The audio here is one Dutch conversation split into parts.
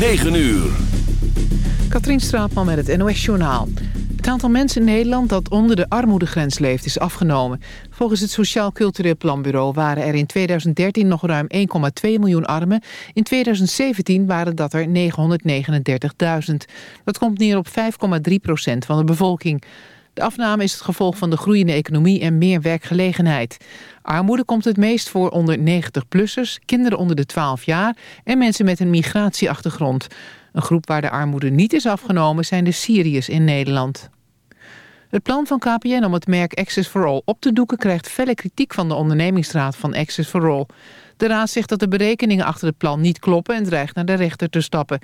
9 uur. Katrien Straatman met het NOS-journaal. Het aantal mensen in Nederland dat onder de armoedegrens leeft is afgenomen. Volgens het Sociaal Cultureel Planbureau waren er in 2013 nog ruim 1,2 miljoen armen. In 2017 waren dat er 939.000. Dat komt neer op 5,3 procent van de bevolking. De afname is het gevolg van de groeiende economie en meer werkgelegenheid. Armoede komt het meest voor onder 90-plussers, kinderen onder de 12 jaar... en mensen met een migratieachtergrond. Een groep waar de armoede niet is afgenomen zijn de Syriërs in Nederland. Het plan van KPN om het merk Access for All op te doeken... krijgt felle kritiek van de ondernemingsraad van Access for All. De raad zegt dat de berekeningen achter het plan niet kloppen... en dreigt naar de rechter te stappen.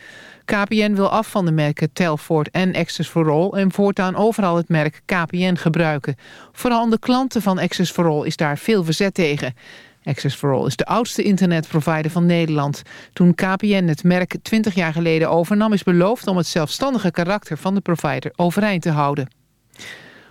KPN wil af van de merken Telford en Access for All... en voortaan overal het merk KPN gebruiken. Vooral onder klanten van Access for All is daar veel verzet tegen... Access for All is de oudste internetprovider van Nederland. Toen KPN het merk 20 jaar geleden overnam... is beloofd om het zelfstandige karakter van de provider overeind te houden.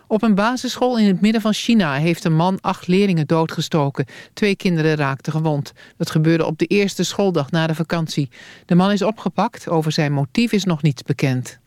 Op een basisschool in het midden van China heeft een man acht leerlingen doodgestoken. Twee kinderen raakten gewond. Dat gebeurde op de eerste schooldag na de vakantie. De man is opgepakt. Over zijn motief is nog niets bekend.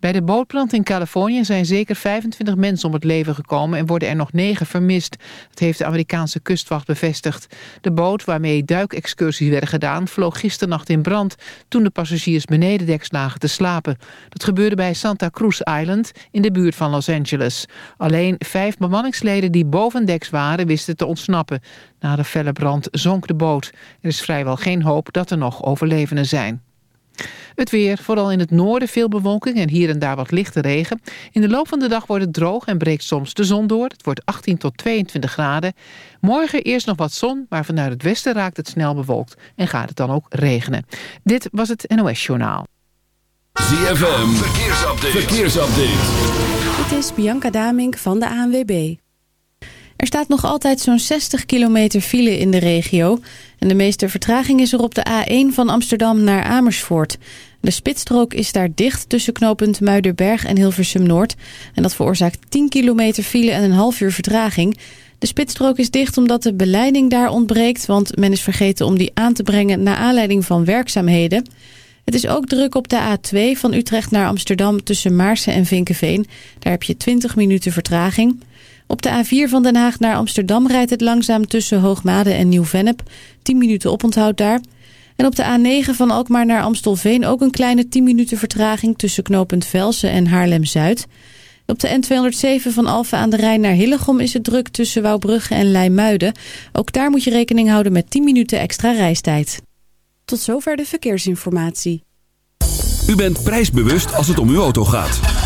Bij de bootbrand in Californië zijn zeker 25 mensen om het leven gekomen en worden er nog 9 vermist. Dat heeft de Amerikaanse kustwacht bevestigd. De boot waarmee duikexcursies werden gedaan vloog gisternacht in brand toen de passagiers benedendeks lagen te slapen. Dat gebeurde bij Santa Cruz Island in de buurt van Los Angeles. Alleen vijf bemanningsleden die bovendeks waren wisten te ontsnappen. Na de felle brand zonk de boot. Er is vrijwel geen hoop dat er nog overlevenden zijn. Het weer, vooral in het noorden veel bewolking en hier en daar wat lichte regen. In de loop van de dag wordt het droog en breekt soms de zon door. Het wordt 18 tot 22 graden. Morgen eerst nog wat zon, maar vanuit het westen raakt het snel bewolkt. En gaat het dan ook regenen. Dit was het NOS Journaal. ZFM, verkeersupdate. verkeersupdate. Dit is Bianca Damink van de ANWB. Er staat nog altijd zo'n 60 kilometer file in de regio. En de meeste vertraging is er op de A1 van Amsterdam naar Amersfoort. De spitsstrook is daar dicht tussen knooppunt Muiderberg en Hilversum Noord. En dat veroorzaakt 10 kilometer file en een half uur vertraging. De spitsstrook is dicht omdat de beleiding daar ontbreekt... want men is vergeten om die aan te brengen naar aanleiding van werkzaamheden. Het is ook druk op de A2 van Utrecht naar Amsterdam tussen Maarsen en Vinkenveen. Daar heb je 20 minuten vertraging... Op de A4 van Den Haag naar Amsterdam rijdt het langzaam tussen Hoogmade en Nieuw-Vennep. 10 minuten oponthoud daar. En op de A9 van Alkmaar naar Amstelveen ook een kleine 10 minuten vertraging tussen knooppunt Velsen en Haarlem-Zuid. Op de N207 van Alphen aan de Rijn naar Hillegom is het druk tussen Wouwbrugge en Leimuiden. Ook daar moet je rekening houden met 10 minuten extra reistijd. Tot zover de verkeersinformatie. U bent prijsbewust als het om uw auto gaat.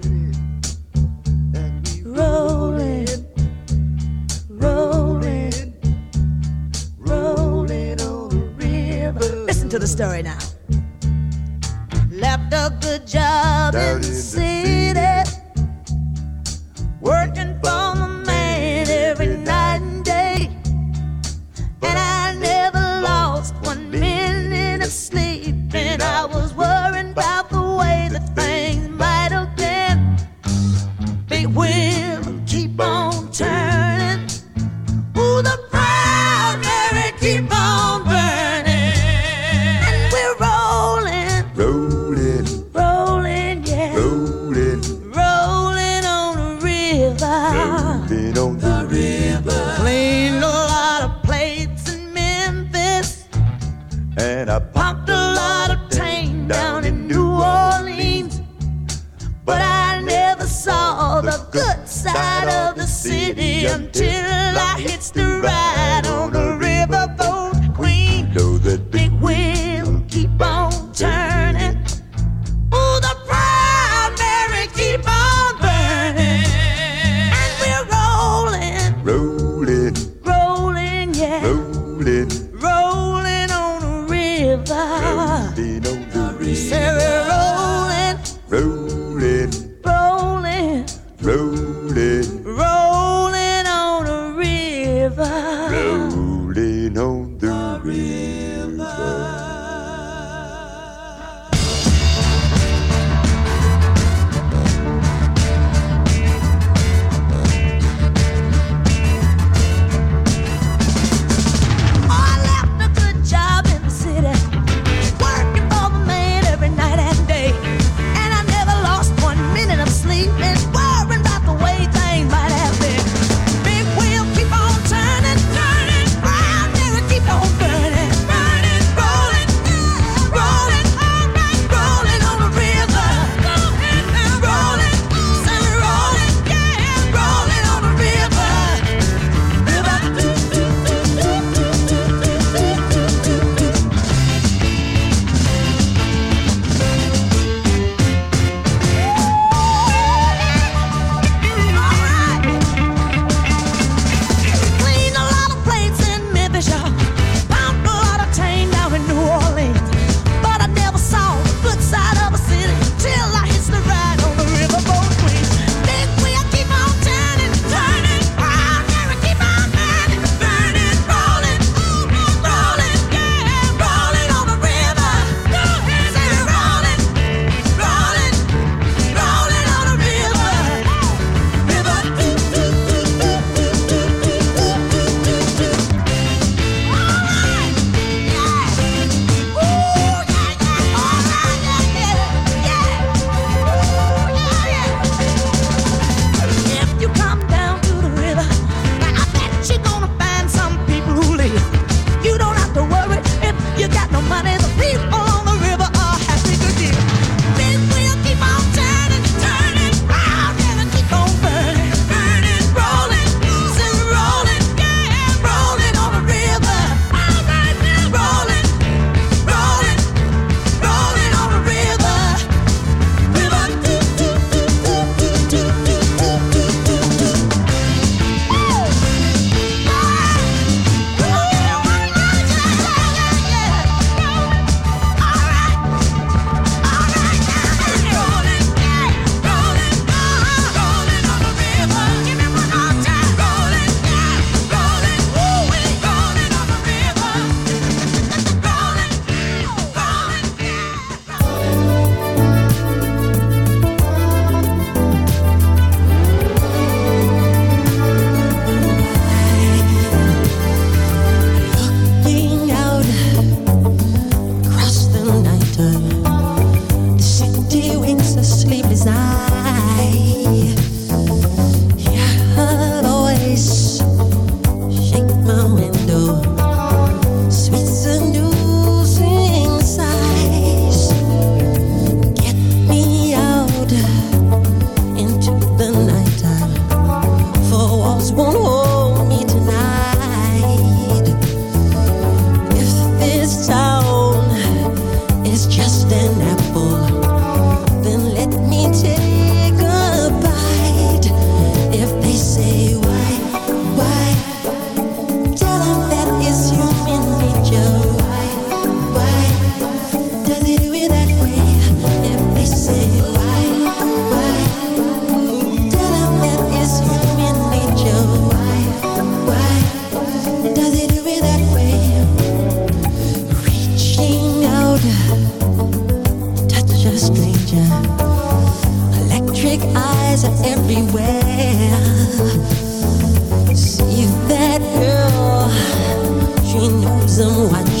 To the story now. Left a good job Down in the city,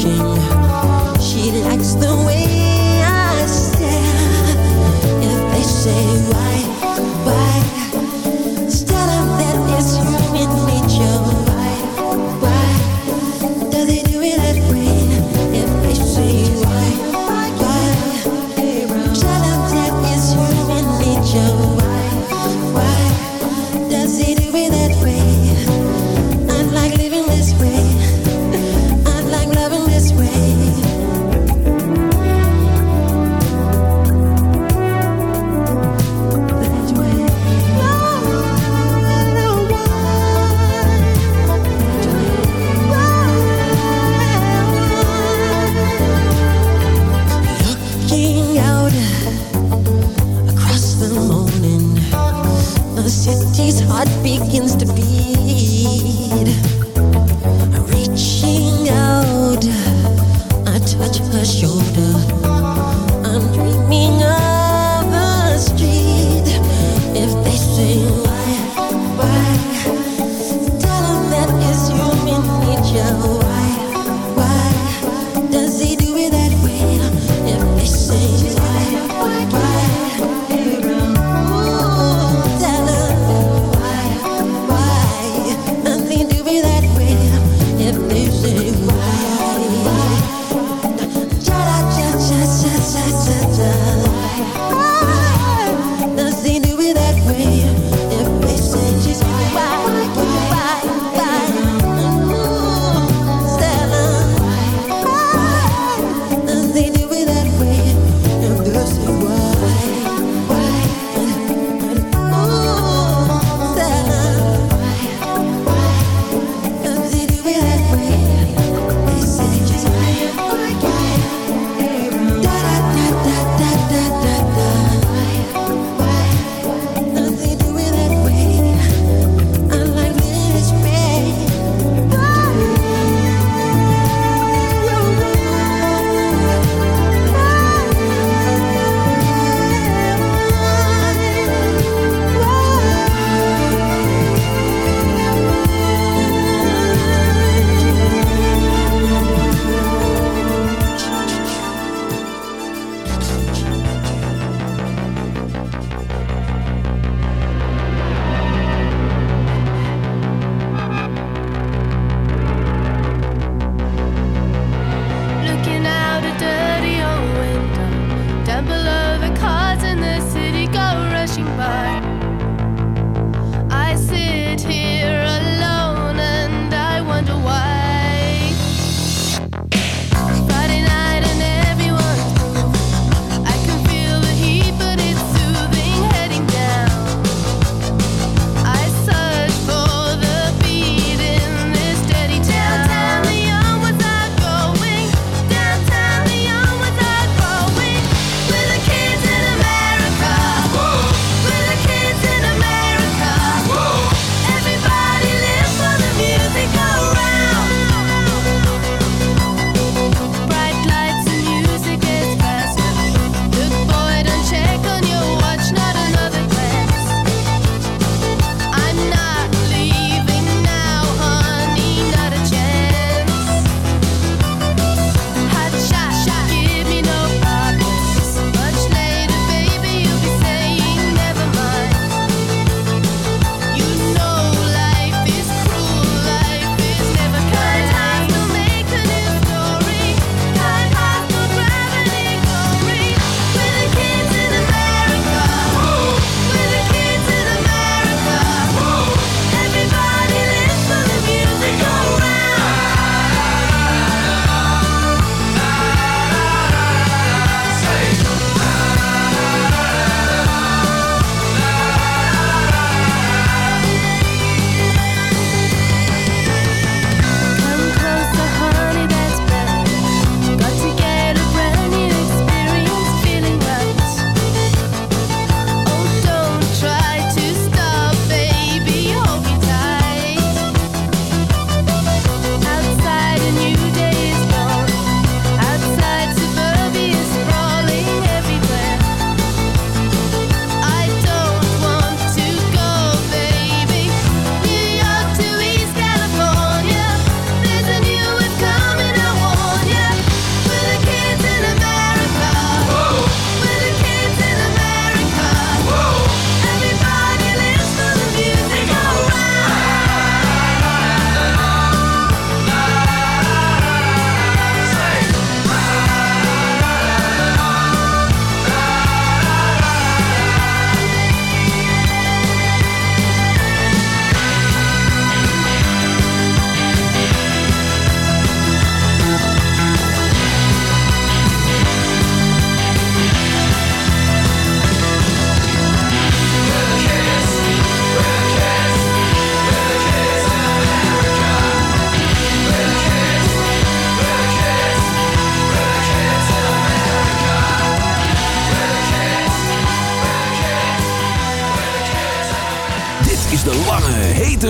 change.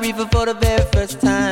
River for the very first time.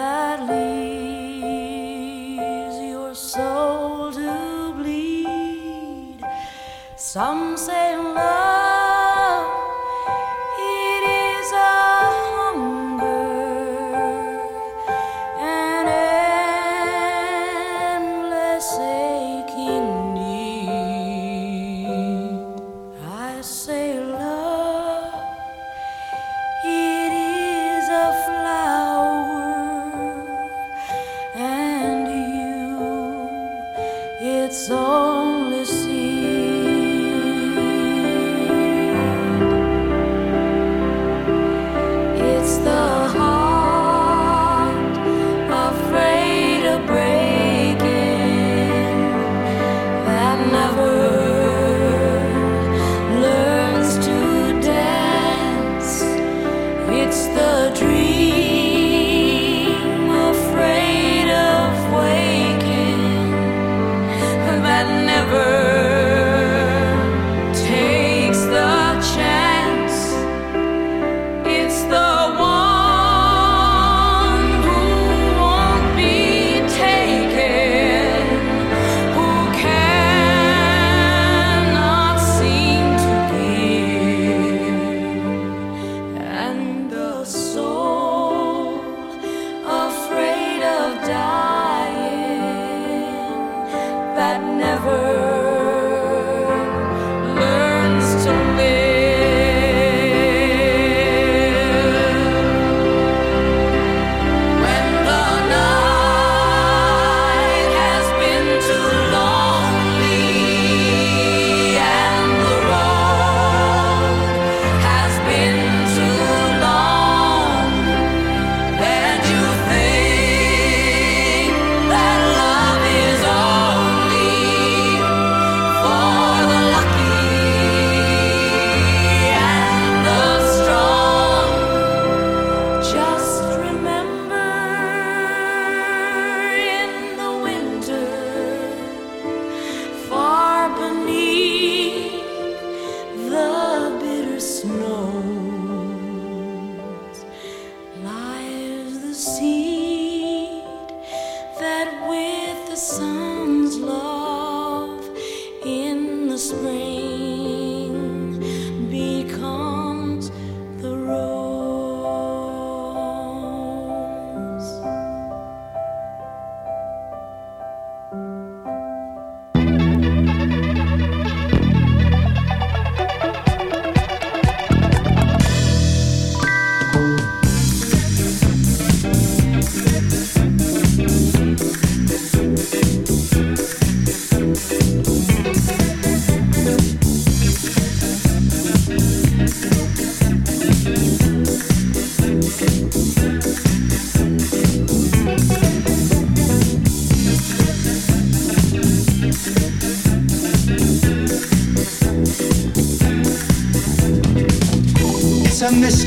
that leaves your soul to bleed. Some say.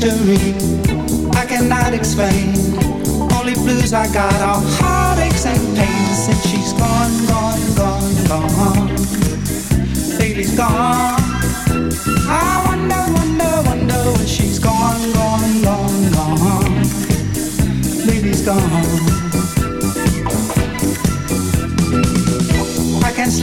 Mystery I cannot explain. Only blues I got are heartaches and pains since she's gone, gone, gone, gone. Baby's gone. I wonder, wonder, wonder when she's gone, gone, gone, gone. Baby's gone.